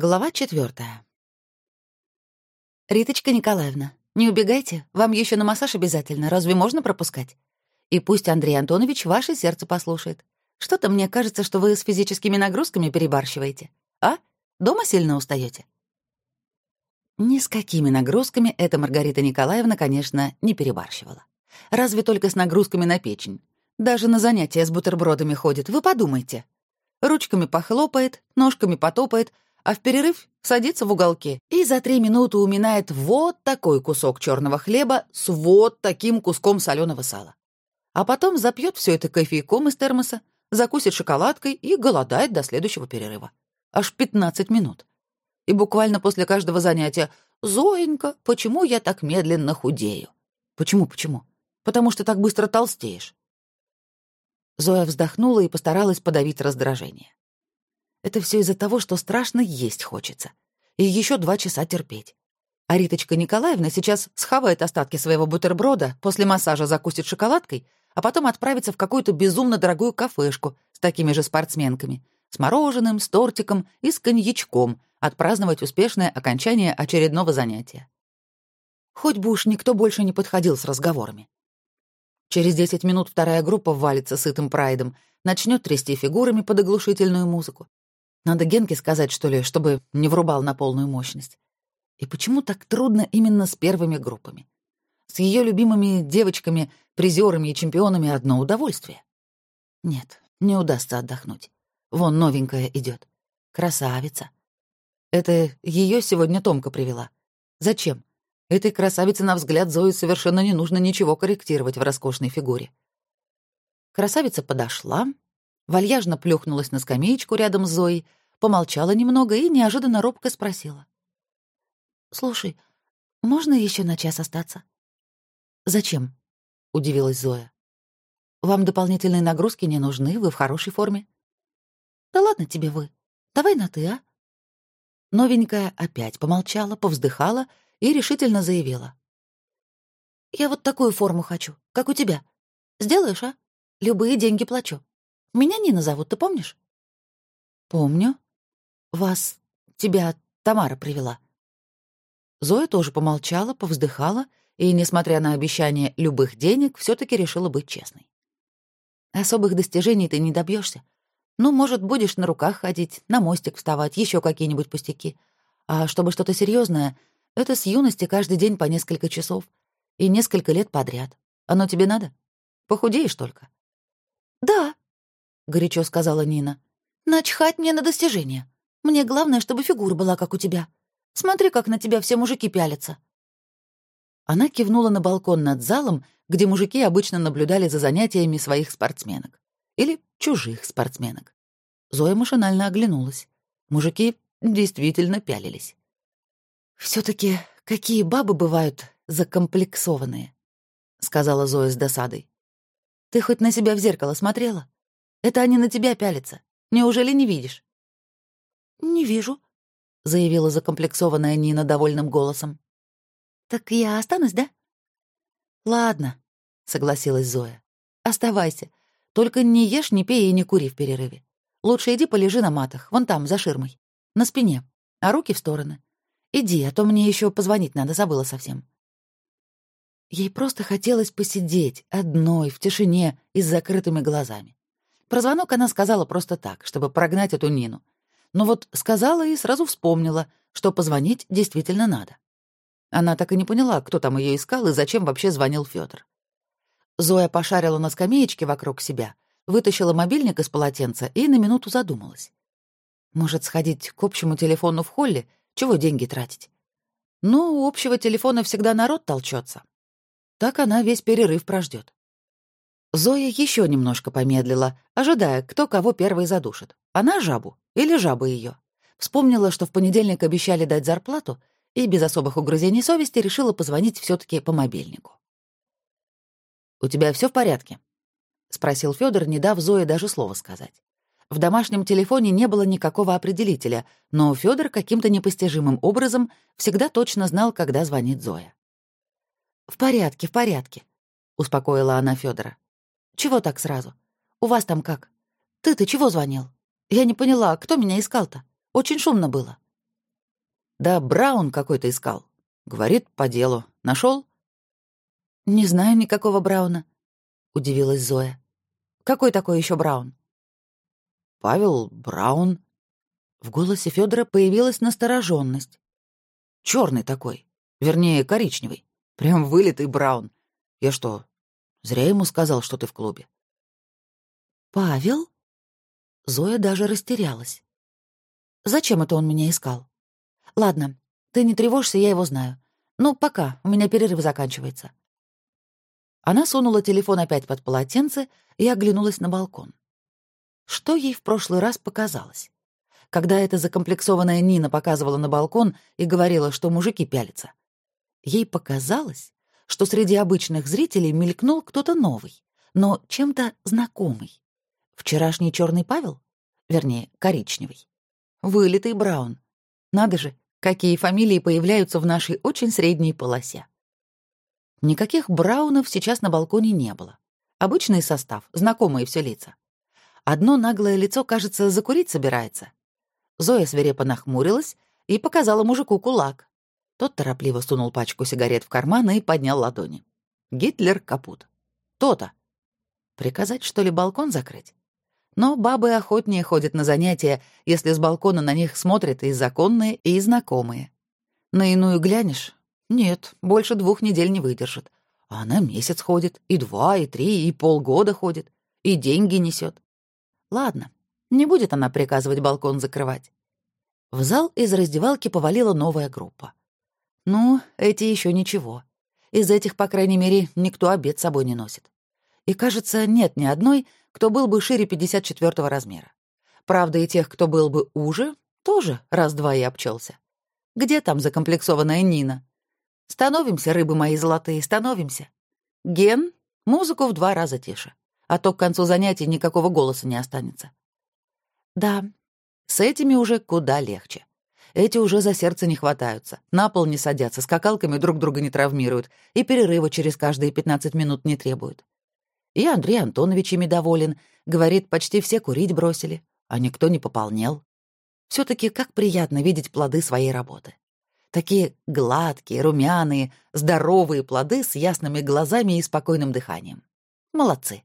Глава четвертая. «Риточка Николаевна, не убегайте, вам еще на массаж обязательно, разве можно пропускать? И пусть Андрей Антонович ваше сердце послушает. Что-то мне кажется, что вы с физическими нагрузками перебарщиваете. А? Дома сильно устаете? Ни с какими нагрузками эта Маргарита Николаевна, конечно, не перебарщивала. Разве только с нагрузками на печень. Даже на занятия с бутербродами ходит, вы подумайте. Ручками похлопает, ножками потопает — а в перерыв садится в уголке и за три минуты уминает вот такой кусок черного хлеба с вот таким куском соленого сала. А потом запьет все это кофейком из термоса, закусит шоколадкой и голодает до следующего перерыва. Аж 15 минут. И буквально после каждого занятия «Зоенька, почему я так медленно худею?» «Почему, почему?» «Потому что так быстро толстеешь». Зоя вздохнула и постаралась подавить раздражение. Это все из-за того, что страшно есть хочется. И еще два часа терпеть. А Риточка Николаевна сейчас схавает остатки своего бутерброда, после массажа закусит шоколадкой, а потом отправится в какую-то безумно дорогую кафешку с такими же спортсменками, с мороженым, с тортиком и с коньячком, отпраздновать успешное окончание очередного занятия. Хоть бы уж никто больше не подходил с разговорами. Через 10 минут вторая группа валится сытым прайдом, начнет трясти фигурами под оглушительную музыку, надо Генке сказать, что ли, чтобы не врубал на полную мощность. И почему так трудно именно с первыми группами? С ее любимыми девочками, призерами и чемпионами одно удовольствие. Нет, не удастся отдохнуть. Вон новенькая идет. Красавица. Это ее сегодня Томка привела. Зачем? Этой красавице, на взгляд Зои, совершенно не нужно ничего корректировать в роскошной фигуре. Красавица подошла, вальяжно плюхнулась на скамеечку рядом с Зоей, помолчала немного и неожиданно робко спросила. «Слушай, можно еще на час остаться?» «Зачем?» — удивилась Зоя. «Вам дополнительные нагрузки не нужны, вы в хорошей форме». «Да ладно тебе вы. Давай на «ты», а?» Новенькая опять помолчала, повздыхала и решительно заявила. «Я вот такую форму хочу, как у тебя. Сделаешь, а? Любые деньги плачу. Меня Нина зовут, ты помнишь?» «Помню. Вас... тебя Тамара привела». Зоя тоже помолчала, повздыхала и, несмотря на обещание любых денег, все таки решила быть честной. «Особых достижений ты не добьешься. Ну, может, будешь на руках ходить, на мостик вставать, еще какие-нибудь пустяки. А чтобы что-то серьезное, это с юности каждый день по несколько часов и несколько лет подряд. Оно тебе надо? Похудеешь только?» «Да», горячо сказала Нина. Начхать мне на достижения. Мне главное, чтобы фигура была как у тебя. Смотри, как на тебя все мужики пялятся. Она кивнула на балкон над залом, где мужики обычно наблюдали за занятиями своих спортсменок. Или чужих спортсменок. Зоя машинально оглянулась. Мужики действительно пялились. все таки какие бабы бывают закомплексованные», — сказала Зоя с досадой. «Ты хоть на себя в зеркало смотрела? Это они на тебя пялятся. Неужели не видишь?» «Не вижу», — заявила закомплексованная Нина довольным голосом. «Так я останусь, да?» «Ладно», — согласилась Зоя. «Оставайся. Только не ешь, не пей и не кури в перерыве. Лучше иди полежи на матах, вон там, за ширмой. На спине, а руки в стороны. Иди, а то мне еще позвонить надо, забыла совсем». Ей просто хотелось посидеть, одной, в тишине и с закрытыми глазами. Про звонок она сказала просто так, чтобы прогнать эту Нину. Но вот сказала и сразу вспомнила, что позвонить действительно надо. Она так и не поняла, кто там ее искал и зачем вообще звонил Федор. Зоя пошарила на скамеечке вокруг себя, вытащила мобильник из полотенца и на минуту задумалась. Может, сходить к общему телефону в холле? Чего деньги тратить? Ну, у общего телефона всегда народ толчется. Так она весь перерыв прождет. Зоя еще немножко помедлила, ожидая, кто кого первый задушит. Она жабу или жаба ее. Вспомнила, что в понедельник обещали дать зарплату, и без особых угрызений совести решила позвонить все таки по мобильнику. «У тебя все в порядке?» — спросил Федор, не дав Зое даже слова сказать. В домашнем телефоне не было никакого определителя, но Федор каким-то непостижимым образом всегда точно знал, когда звонит Зоя. «В порядке, в порядке», — успокоила она Федора. Чего так сразу? У вас там как? Ты-то чего звонил? Я не поняла, кто меня искал-то? Очень шумно было. Да Браун какой-то искал. Говорит, по делу. Нашел? Не знаю никакого Брауна, удивилась Зоя. Какой такой еще Браун? Павел Браун. В голосе Федора появилась настороженность. Черный такой, вернее, коричневый. Прям вылитый Браун. Я что, зря ему сказал, что ты в клубе? Павел? Зоя даже растерялась. Зачем это он меня искал? Ладно, ты не тревожься, я его знаю. Ну, пока, у меня перерыв заканчивается. Она сунула телефон опять под полотенце и оглянулась на балкон. Что ей в прошлый раз показалось? Когда эта закомплексованная Нина показывала на балкон и говорила, что мужики пялятся. Ей показалось, что среди обычных зрителей мелькнул кто-то новый, но чем-то знакомый. Вчерашний черный Павел? Вернее, коричневый. Вылитый Браун. Надо же, какие фамилии появляются в нашей очень средней полосе. Никаких Браунов сейчас на балконе не было. Обычный состав, знакомые все лица. Одно наглое лицо, кажется, закурить собирается. Зоя свирепо нахмурилась и показала мужику кулак. Тот торопливо сунул пачку сигарет в карман и поднял ладони. Гитлер капут. То-то. Приказать, что ли, балкон закрыть? Но бабы охотнее ходят на занятия, если с балкона на них смотрят и законные, и знакомые. На иную глянешь, нет, больше двух недель не выдержит. А она месяц ходит, и два, и три, и полгода ходит, и деньги несет. Ладно, не будет она приказывать балкон закрывать. В зал из раздевалки повалила новая группа. Ну, эти еще ничего. Из этих, по крайней мере, никто обед с собой не носит. И, кажется, нет ни одной, кто был бы шире 54 размера. Правда, и тех, кто был бы уже, тоже раз-два и обчелся. Где там закомплексованная Нина? Становимся, рыбы мои золотые, становимся. Ген, музыку в два раза тише, а то к концу занятий никакого голоса не останется. Да, с этими уже куда легче. Эти уже за сердце не хватаются, на пол не садятся, скакалками друг друга не травмируют и перерыва через каждые 15 минут не требуют. И Андрей Антонович ими доволен, говорит, почти все курить бросили, а никто не пополнел. все таки как приятно видеть плоды своей работы. Такие гладкие, румяные, здоровые плоды с ясными глазами и спокойным дыханием. Молодцы.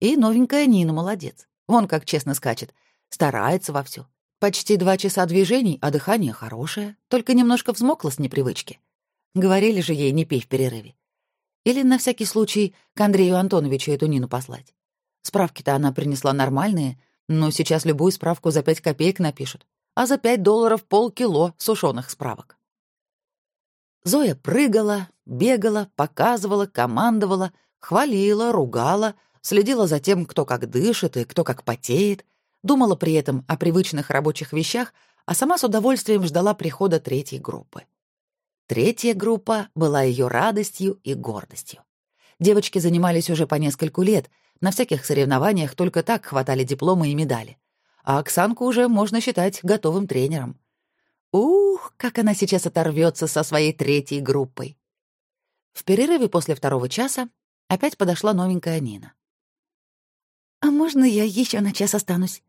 И новенькая Нина молодец. Вон как честно скачет. Старается вовсю. Почти два часа движений, а дыхание хорошее, только немножко взмокло с непривычки. Говорили же ей, не пей в перерыве. Или на всякий случай к Андрею Антоновичу эту Нину послать. Справки-то она принесла нормальные, но сейчас любую справку за пять копеек напишут, а за пять долларов полкило сушеных справок. Зоя прыгала, бегала, показывала, командовала, хвалила, ругала, следила за тем, кто как дышит и кто как потеет, думала при этом о привычных рабочих вещах, а сама с удовольствием ждала прихода третьей группы. Третья группа была ее радостью и гордостью. Девочки занимались уже по нескольку лет, на всяких соревнованиях только так хватали дипломы и медали. А Оксанку уже можно считать готовым тренером. Ух, как она сейчас оторвется со своей третьей группой. В перерыве после второго часа опять подошла новенькая Нина. «А можно я еще на час останусь?»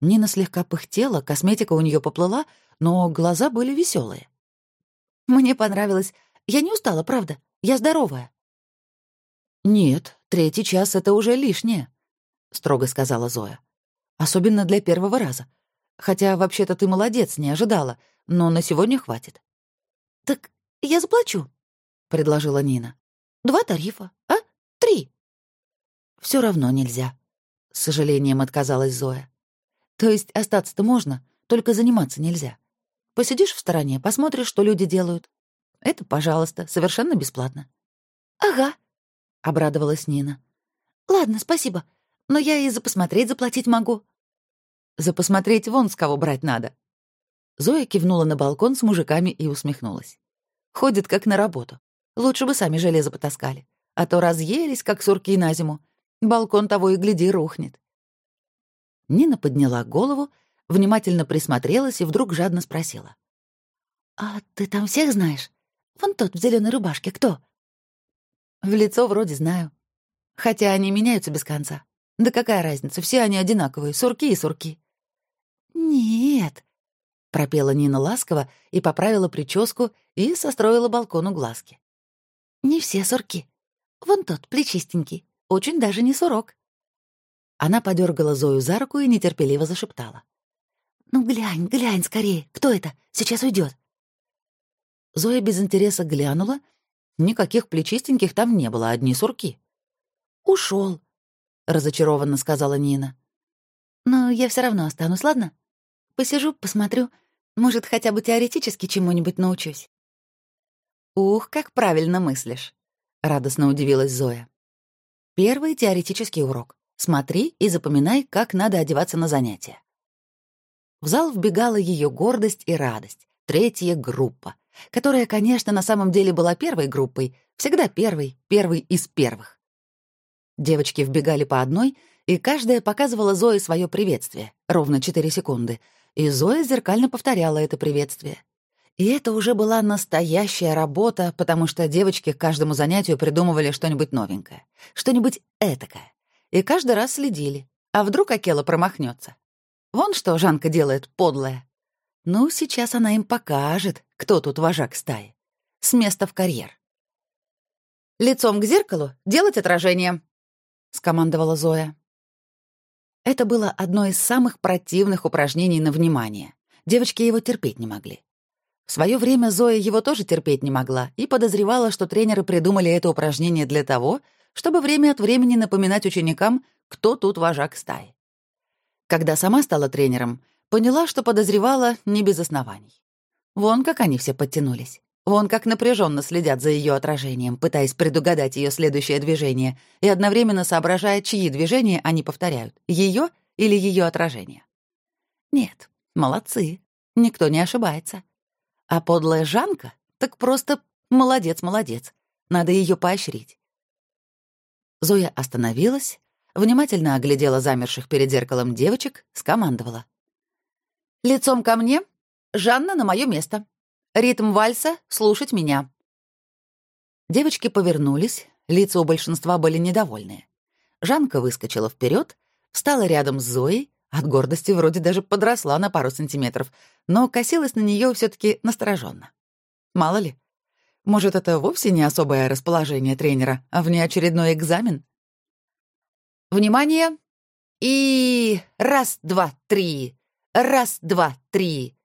Нина слегка пыхтела, косметика у нее поплыла, но глаза были веселые. «Мне понравилось. Я не устала, правда. Я здоровая». «Нет, третий час — это уже лишнее», — строго сказала Зоя. «Особенно для первого раза. Хотя, вообще-то, ты молодец, не ожидала, но на сегодня хватит». «Так я заплачу», — предложила Нина. «Два тарифа, а? Три». Все равно нельзя», — с сожалением отказалась Зоя. «То есть остаться-то можно, только заниматься нельзя. Посидишь в стороне, посмотришь, что люди делают. Это, пожалуйста, совершенно бесплатно». «Ага», — обрадовалась Нина. «Ладно, спасибо, но я и за посмотреть заплатить могу». За посмотреть вон с кого брать надо. Зоя кивнула на балкон с мужиками и усмехнулась. Ходят как на работу. Лучше бы сами железо потаскали. А то разъелись, как сурки на зиму. Балкон того и гляди рухнет. Нина подняла голову, внимательно присмотрелась и вдруг жадно спросила. «А ты там всех знаешь? Вон тот в зеленой рубашке кто?» «В лицо вроде знаю. Хотя они меняются без конца. Да какая разница, все они одинаковые, сурки и сурки». «Нет», — пропела Нина ласково и поправила прическу и состроила балкону глазки. «Не все сурки. Вон тот, плечистенький, очень даже не сурок». Она подергала Зою за руку и нетерпеливо зашептала. «Ну, глянь, глянь скорее. Кто это? Сейчас уйдет. Зоя без интереса глянула. Никаких плечистеньких там не было, одни сурки. Ушел, разочарованно сказала Нина. «Но я все равно останусь, ладно? Посижу, посмотрю. Может, хотя бы теоретически чему-нибудь научусь». «Ух, как правильно мыслишь», — радостно удивилась Зоя. «Первый теоретический урок. Смотри и запоминай, как надо одеваться на занятия. В зал вбегала ее гордость и радость, третья группа, которая, конечно, на самом деле была первой группой, всегда первой, первой из первых. Девочки вбегали по одной, и каждая показывала Зое свое приветствие, ровно 4 секунды, и Зоя зеркально повторяла это приветствие. И это уже была настоящая работа, потому что девочки к каждому занятию придумывали что-нибудь новенькое, что-нибудь этакое. И каждый раз следили. А вдруг Акела промахнется? Вон что Жанка делает, подлая. Ну, сейчас она им покажет, кто тут вожак стаи. С места в карьер. «Лицом к зеркалу делать отражение», — скомандовала Зоя. Это было одно из самых противных упражнений на внимание. Девочки его терпеть не могли. В свое время Зоя его тоже терпеть не могла и подозревала, что тренеры придумали это упражнение для того, чтобы время от времени напоминать ученикам, кто тут вожак стаи. Когда сама стала тренером, поняла, что подозревала не без оснований. Вон как они все подтянулись. Вон как напряженно следят за ее отражением, пытаясь предугадать ее следующее движение и одновременно соображая, чьи движения они повторяют, ее или ее отражение. Нет, молодцы, никто не ошибается. А подлая Жанка так просто молодец-молодец. Надо ее поощрить. Зоя остановилась, внимательно оглядела замерших перед зеркалом девочек, скомандовала. «Лицом ко мне, Жанна на мое место. Ритм вальса — слушать меня». Девочки повернулись, лица у большинства были недовольные. Жанка выскочила вперед, встала рядом с Зоей, от гордости вроде даже подросла на пару сантиметров, но косилась на нее все таки настороженно. Мало ли, может, это вовсе не особое расположение тренера, а внеочередной экзамен? Внимание! И раз, два, три. Раз, два, три.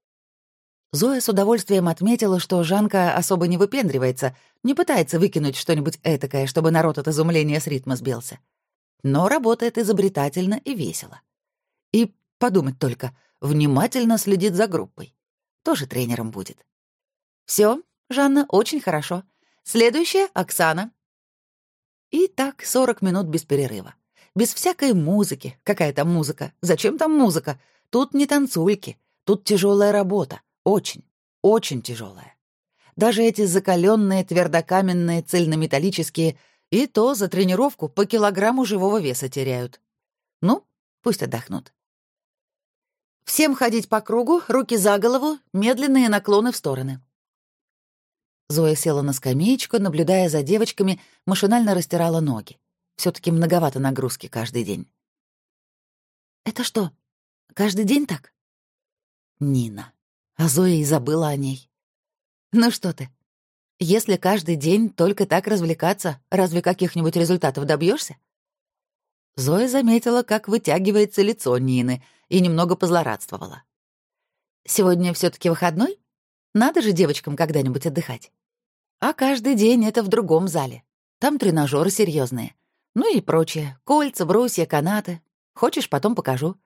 Зоя с удовольствием отметила, что Жанка особо не выпендривается, не пытается выкинуть что-нибудь этакое, чтобы народ от изумления с ритма сбился. Но работает изобретательно и весело. И подумать только, внимательно следит за группой. Тоже тренером будет. Все, Жанна, очень хорошо. Следующая — Оксана. И так 40 минут без перерыва без всякой музыки. Какая там музыка? Зачем там музыка? Тут не танцульки. Тут тяжелая работа. Очень, очень тяжелая. Даже эти закаленные твердокаменные цельнометаллические и то за тренировку по килограмму живого веса теряют. Ну, пусть отдохнут. Всем ходить по кругу, руки за голову, медленные наклоны в стороны. Зоя села на скамеечку, наблюдая за девочками, машинально растирала ноги все таки многовато нагрузки каждый день. «Это что, каждый день так?» «Нина. А Зоя и забыла о ней». «Ну что ты, если каждый день только так развлекаться, разве каких-нибудь результатов добьешься? Зоя заметила, как вытягивается лицо Нины, и немного позлорадствовала. «Сегодня все таки выходной? Надо же девочкам когда-нибудь отдыхать. А каждый день это в другом зале. Там тренажеры серьезные. Ну и прочее. Кольца, брусья, канаты. Хочешь, потом покажу».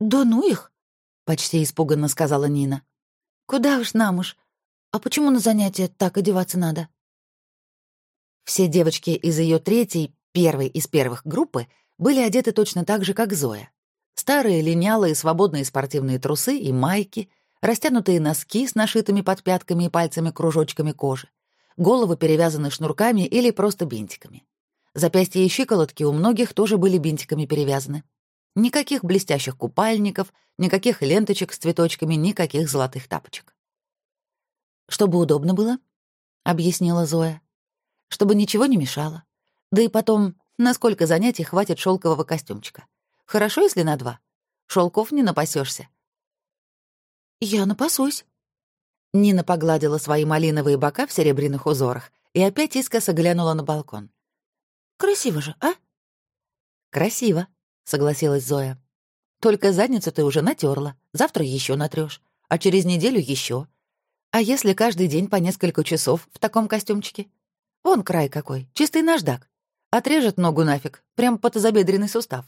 «Да ну их!» — почти испуганно сказала Нина. «Куда уж нам уж? А почему на занятия так одеваться надо?» Все девочки из ее третьей, первой из первых группы, были одеты точно так же, как Зоя. Старые, линялые, свободные спортивные трусы и майки, растянутые носки с нашитыми под пятками и пальцами кружочками кожи, головы перевязаны шнурками или просто бинтиками. Запястья и щиколотки у многих тоже были бинтиками перевязаны. Никаких блестящих купальников, никаких ленточек с цветочками, никаких золотых тапочек. «Чтобы удобно было», — объяснила Зоя. «Чтобы ничего не мешало. Да и потом, на сколько занятий хватит шелкового костюмчика? Хорошо, если на два. Шелков не напасешься. Я напасусь. Нина погладила свои малиновые бока в серебряных узорах и опять искоса глянула на балкон. «Красиво же, а?» «Красиво», — согласилась Зоя. «Только задницу ты уже натерла, завтра еще натрешь, а через неделю еще. А если каждый день по несколько часов в таком костюмчике? Вон край какой, чистый наждак. Отрежет ногу нафиг, прям под тазобедренный сустав.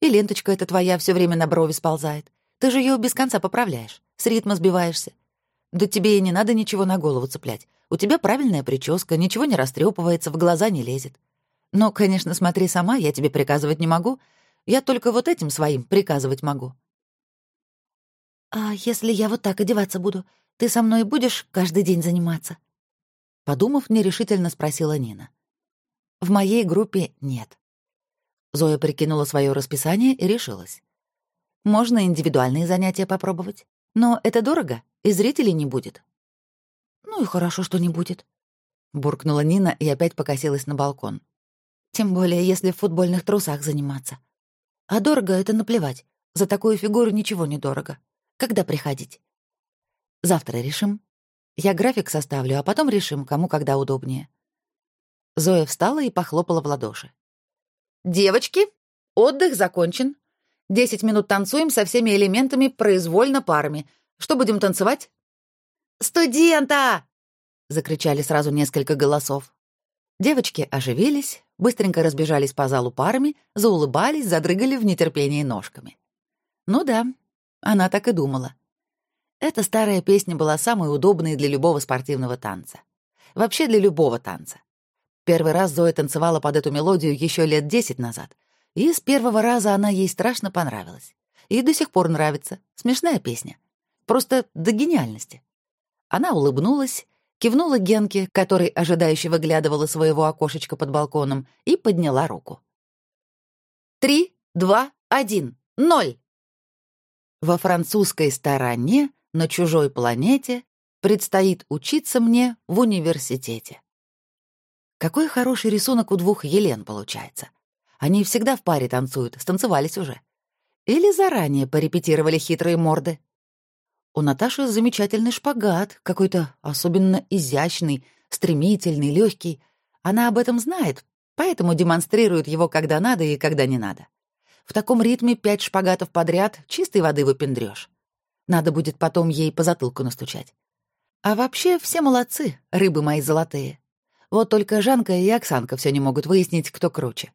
И ленточка эта твоя все время на брови сползает. Ты же ее без конца поправляешь, с ритма сбиваешься. Да тебе и не надо ничего на голову цеплять. У тебя правильная прическа, ничего не растрепывается, в глаза не лезет. Но, конечно, смотри сама, я тебе приказывать не могу. Я только вот этим своим приказывать могу. «А если я вот так одеваться буду, ты со мной будешь каждый день заниматься?» Подумав, нерешительно спросила Нина. «В моей группе нет». Зоя прикинула свое расписание и решилась. «Можно индивидуальные занятия попробовать. Но это дорого, и зрителей не будет». «Ну и хорошо, что не будет», — буркнула Нина и опять покосилась на балкон. «Тем более, если в футбольных трусах заниматься. А дорого — это наплевать. За такую фигуру ничего не дорого. Когда приходить?» «Завтра решим. Я график составлю, а потом решим, кому когда удобнее». Зоя встала и похлопала в ладоши. «Девочки, отдых закончен. Десять минут танцуем со всеми элементами произвольно парами. Что будем танцевать?» «Студента!» — закричали сразу несколько голосов. Девочки оживились, быстренько разбежались по залу парами, заулыбались, задрыгали в нетерпении ножками. Ну да, она так и думала. Эта старая песня была самой удобной для любого спортивного танца. Вообще для любого танца. Первый раз Зоя танцевала под эту мелодию еще лет десять назад, и с первого раза она ей страшно понравилась. И до сих пор нравится. Смешная песня. Просто до гениальности. Она улыбнулась, кивнула Генке, который ожидающе выглядывала своего окошечка под балконом, и подняла руку. «Три, два, один, ноль!» Во французской стороне, на чужой планете, предстоит учиться мне в университете. Какой хороший рисунок у двух Елен получается. Они всегда в паре танцуют, станцевались уже. Или заранее порепетировали хитрые морды. У Наташи замечательный шпагат, какой-то особенно изящный, стремительный, легкий. Она об этом знает, поэтому демонстрирует его когда надо и когда не надо. В таком ритме пять шпагатов подряд чистой воды выпендрёшь. Надо будет потом ей по затылку настучать. А вообще все молодцы, рыбы мои золотые. Вот только Жанка и Оксанка все не могут выяснить, кто круче.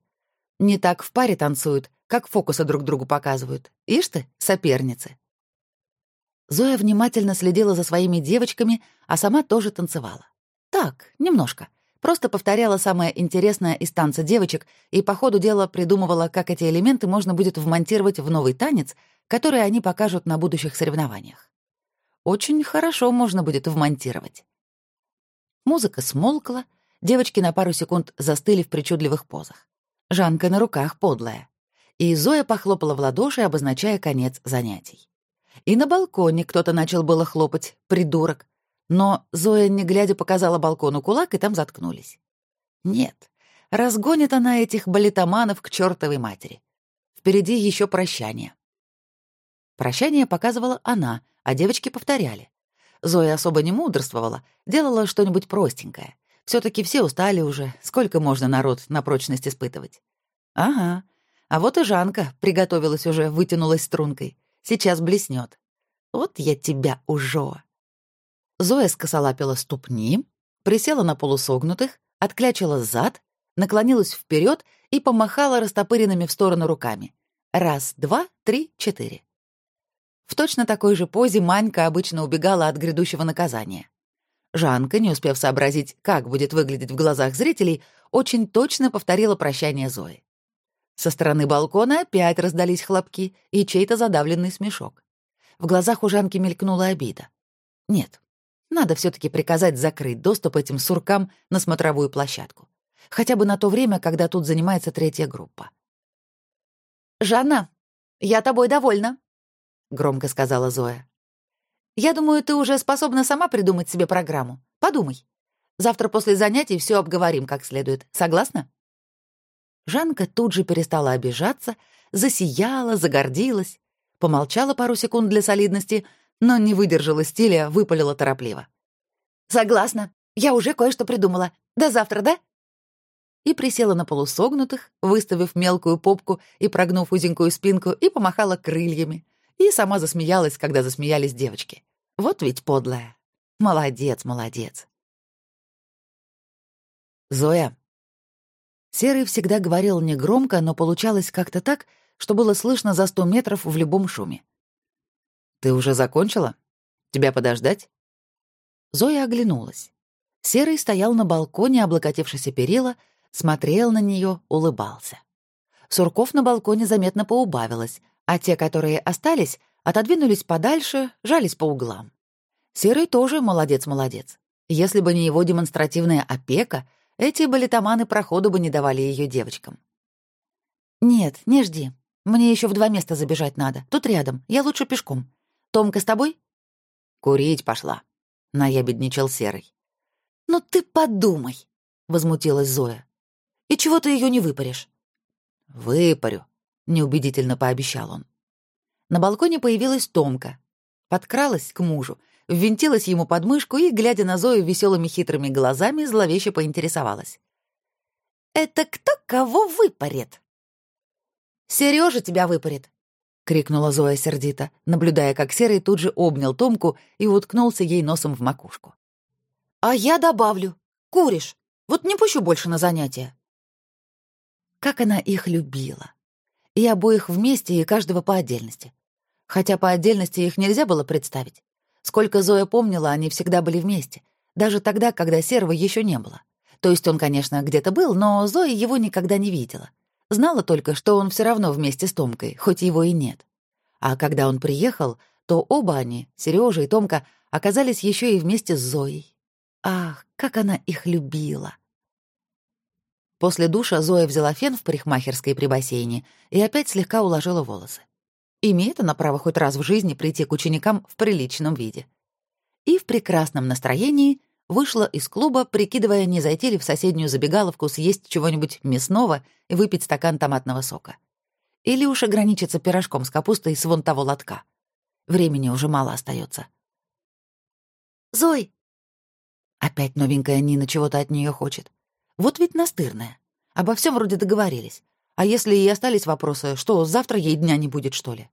Не так в паре танцуют, как фокусы друг другу показывают. Ишь ты, соперницы. Зоя внимательно следила за своими девочками, а сама тоже танцевала. Так, немножко. Просто повторяла самое интересное из танца девочек и по ходу дела придумывала, как эти элементы можно будет вмонтировать в новый танец, который они покажут на будущих соревнованиях. Очень хорошо можно будет вмонтировать. Музыка смолкла, девочки на пару секунд застыли в причудливых позах. Жанка на руках подлая. И Зоя похлопала в ладоши, обозначая конец занятий. И на балконе кто-то начал было хлопать, придурок, но Зоя, не глядя, показала балкону кулак, и там заткнулись. Нет, разгонит она этих балетоманов к чертовой матери. Впереди еще прощание. Прощание показывала она, а девочки повторяли. Зоя особо не мудрствовала, делала что-нибудь простенькое. все таки все устали уже, сколько можно народ на прочность испытывать. Ага, а вот и Жанка приготовилась уже, вытянулась стрункой. Сейчас блеснет. Вот я тебя ужо. Зоя скосолапила ступни, присела на полусогнутых, отклячила зад, наклонилась вперед и помахала растопыренными в сторону руками. Раз, два, три, четыре. В точно такой же позе Манька обычно убегала от грядущего наказания. Жанка, не успев сообразить, как будет выглядеть в глазах зрителей, очень точно повторила прощание Зои. Со стороны балкона опять раздались хлопки и чей-то задавленный смешок. В глазах у Жанки мелькнула обида. Нет, надо все таки приказать закрыть доступ этим суркам на смотровую площадку. Хотя бы на то время, когда тут занимается третья группа. «Жанна, я тобой довольна», — громко сказала Зоя. «Я думаю, ты уже способна сама придумать себе программу. Подумай. Завтра после занятий все обговорим как следует. Согласна?» Жанка тут же перестала обижаться, засияла, загордилась, помолчала пару секунд для солидности, но не выдержала стиля, выпалила торопливо. «Согласна. Я уже кое-что придумала. До завтра, да?» И присела на полусогнутых, выставив мелкую попку и прогнув узенькую спинку, и помахала крыльями. И сама засмеялась, когда засмеялись девочки. Вот ведь подлая. Молодец, молодец. Зоя. Серый всегда говорил негромко, но получалось как-то так, что было слышно за сто метров в любом шуме. «Ты уже закончила? Тебя подождать?» Зоя оглянулась. Серый стоял на балконе, облокотившись о перила, смотрел на нее, улыбался. Сурков на балконе заметно поубавилось, а те, которые остались, отодвинулись подальше, жались по углам. Серый тоже молодец-молодец. Если бы не его демонстративная опека, эти балетоманы проходу бы не давали ее девочкам. «Нет, не жди. Мне еще в два места забежать надо. Тут рядом. Я лучше пешком. Томка с тобой?» «Курить пошла», — наябедничал Серый. «Ну ты подумай», — возмутилась Зоя. «И чего ты ее не выпаришь?» «Выпарю», — неубедительно пообещал он. На балконе появилась Томка. Подкралась к мужу, ввинтилась ему под мышку и, глядя на Зою веселыми хитрыми глазами, зловеще поинтересовалась. «Это кто кого выпарит?» «Серёжа тебя выпарит», — крикнула Зоя сердито, наблюдая, как Серый тут же обнял Томку и уткнулся ей носом в макушку. «А я добавлю. Куришь. Вот не пущу больше на занятия». Как она их любила. И обоих вместе, и каждого по отдельности. Хотя по отдельности их нельзя было представить. Сколько Зоя помнила, они всегда были вместе. Даже тогда, когда Серого еще не было. То есть он, конечно, где-то был, но Зоя его никогда не видела. Знала только, что он все равно вместе с Томкой, хоть его и нет. А когда он приехал, то оба они, Сережа и Томка, оказались еще и вместе с Зоей. Ах, как она их любила! После душа Зоя взяла фен в парикмахерской при бассейне и опять слегка уложила волосы. Имеет она право хоть раз в жизни прийти к ученикам в приличном виде. И в прекрасном настроении вышла из клуба, прикидывая, не зайти ли в соседнюю забегаловку съесть чего-нибудь мясного и выпить стакан томатного сока. Или уж ограничиться пирожком с капустой с вон того лотка. Времени уже мало остается. «Зой!» Опять новенькая Нина чего-то от нее хочет. Вот ведь настырная. Обо всем вроде договорились. А если и остались вопросы, что завтра ей дня не будет, что ли?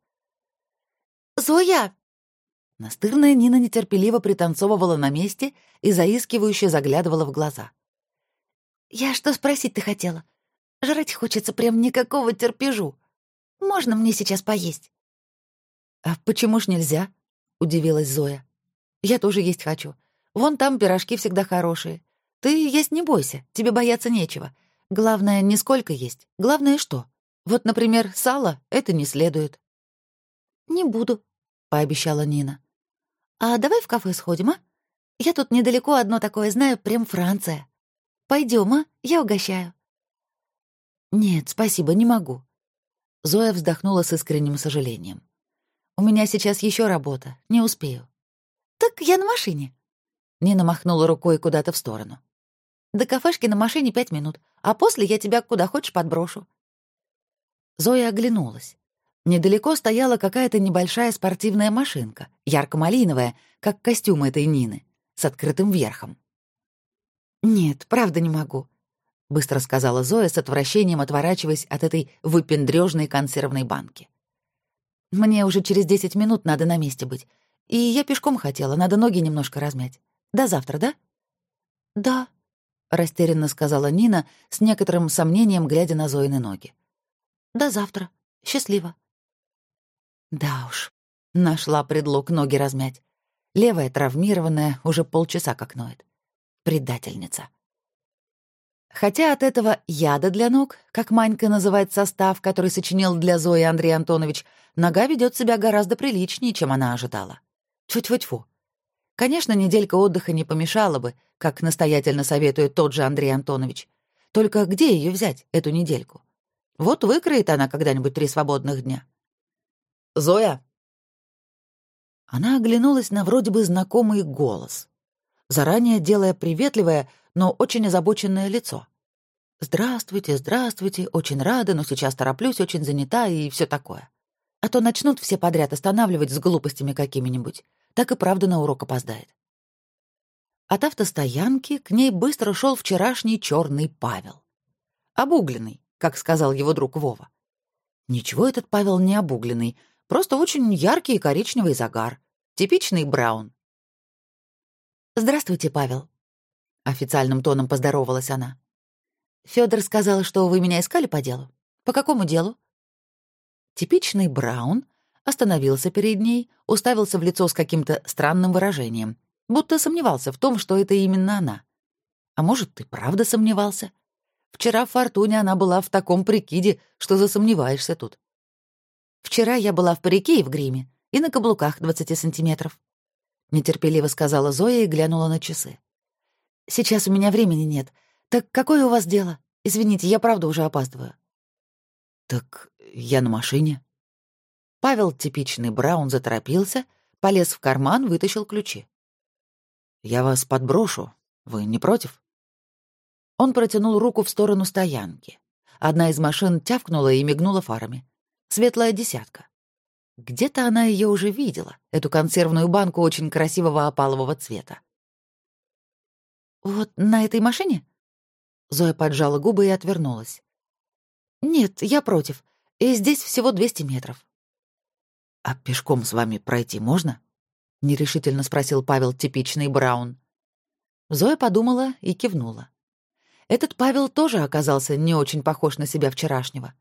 «Зоя!» Настырная Нина нетерпеливо пританцовывала на месте и заискивающе заглядывала в глаза. «Я что спросить ты хотела? Жрать хочется прям никакого терпежу. Можно мне сейчас поесть?» «А почему ж нельзя?» — удивилась Зоя. «Я тоже есть хочу. Вон там пирожки всегда хорошие. Ты есть не бойся, тебе бояться нечего. Главное, не сколько есть. Главное, что. Вот, например, сало — это не следует». «Не буду», — пообещала Нина. «А давай в кафе сходим, а? Я тут недалеко одно такое знаю, прям Франция. Пойдем, а? Я угощаю». «Нет, спасибо, не могу». Зоя вздохнула с искренним сожалением. «У меня сейчас еще работа, не успею». «Так я на машине». Нина махнула рукой куда-то в сторону. «До кафешки на машине пять минут, а после я тебя куда хочешь подброшу». Зоя оглянулась. Недалеко стояла какая-то небольшая спортивная машинка, ярко-малиновая, как костюм этой Нины, с открытым верхом. «Нет, правда не могу», — быстро сказала Зоя с отвращением, отворачиваясь от этой выпендрёжной консервной банки. «Мне уже через десять минут надо на месте быть. И я пешком хотела, надо ноги немножко размять. До завтра, да?» «Да», — растерянно сказала Нина, с некоторым сомнением глядя на Зоины ноги. «До завтра. Счастливо». Да уж, нашла предлог ноги размять. Левая травмированная, уже полчаса как ноет. Предательница. Хотя от этого яда для ног, как Манька называет состав, который сочинил для Зои Андрей Антонович, нога ведет себя гораздо приличнее, чем она ожидала. Тьфу-тьфу-тьфу. Конечно, неделька отдыха не помешала бы, как настоятельно советует тот же Андрей Антонович. Только где ее взять, эту недельку? Вот выкроет она когда-нибудь три свободных дня. Зоя!» Она оглянулась на вроде бы знакомый голос, заранее делая приветливое, но очень озабоченное лицо. «Здравствуйте, здравствуйте, очень рада, но сейчас тороплюсь, очень занята и все такое. А то начнут все подряд останавливать с глупостями какими-нибудь. так и правда на урок опоздает. От автостоянки к ней быстро шел вчерашний черный Павел. Обугленный, как сказал его друг Вова. Ничего этот Павел не обугленный, просто очень яркий и коричневый загар. Типичный Браун. «Здравствуйте, Павел», — официальным тоном поздоровалась она. Федор сказал, что вы меня искали по делу. По какому делу?» Типичный Браун остановился перед ней, уставился в лицо с каким-то странным выражением, будто сомневался в том, что это именно она. А может, ты правда сомневался? Вчера в Фортуне она была в таком прикиде, что засомневаешься тут. Вчера я была в парике и в гриме, и на каблуках 20 сантиметров. Нетерпеливо сказала Зоя и глянула на часы. Сейчас у меня времени нет. Так какое у вас дело? Извините, я правда уже опаздываю. Так я на машине. Павел, типичный Браун, заторопился, полез в карман, вытащил ключи. «Я вас подброшу. Вы не против?» Он протянул руку в сторону стоянки. Одна из машин тявкнула и мигнула фарами. Светлая десятка. Где-то она ее уже видела, эту консервную банку очень красивого опалового цвета. «Вот на этой машине?» Зоя поджала губы и отвернулась. «Нет, я против. И здесь всего 200 метров». «А пешком с вами пройти можно?» Нерешительно спросил Павел типичный Браун. Зоя подумала и кивнула. Этот Павел тоже оказался не очень похож на себя вчерашнего.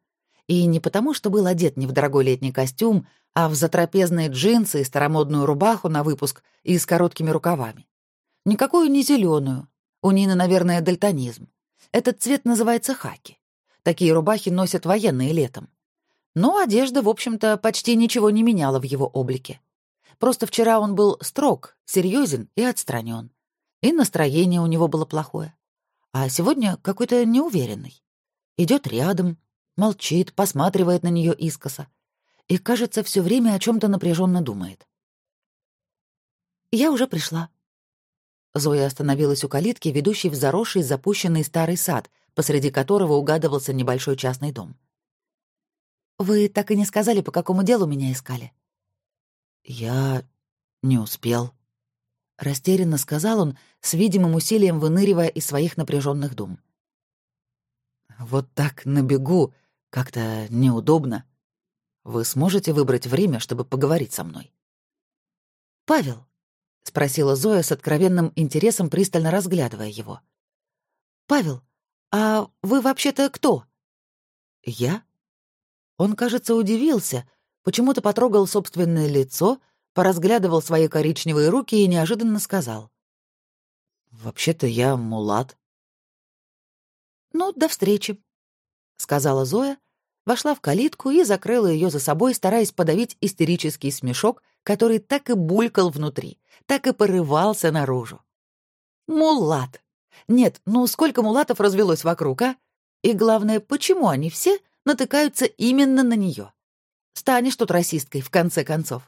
И не потому, что был одет не в дорогой летний костюм, а в затрапезные джинсы и старомодную рубаху на выпуск и с короткими рукавами. Никакую не зеленую. У Нины, наверное, дальтонизм. Этот цвет называется хаки. Такие рубахи носят военные летом. Но одежда, в общем-то, почти ничего не меняла в его облике. Просто вчера он был строг, серьезен и отстранен. И настроение у него было плохое. А сегодня какой-то неуверенный. Идет рядом, молчит, посматривает на нее искоса. И, кажется, все время о чем-то напряженно думает. «Я уже пришла». Зоя остановилась у калитки, ведущей в заросший запущенный старый сад, посреди которого угадывался небольшой частный дом. «Вы так и не сказали, по какому делу меня искали?» «Я не успел», — растерянно сказал он, с видимым усилием выныривая из своих напряженных дум. «Вот так на бегу как-то неудобно. Вы сможете выбрать время, чтобы поговорить со мной?» «Павел», — спросила Зоя с откровенным интересом, пристально разглядывая его. «Павел, а вы вообще-то кто?» «Я?» Он, кажется, удивился — почему-то потрогал собственное лицо, поразглядывал свои коричневые руки и неожиданно сказал. «Вообще-то я мулат». «Ну, до встречи», — сказала Зоя, вошла в калитку и закрыла ее за собой, стараясь подавить истерический смешок, который так и булькал внутри, так и порывался наружу. «Мулат! Нет, ну сколько мулатов развелось вокруг, а? И главное, почему они все натыкаются именно на нее? Станешь тут расисткой, в конце концов.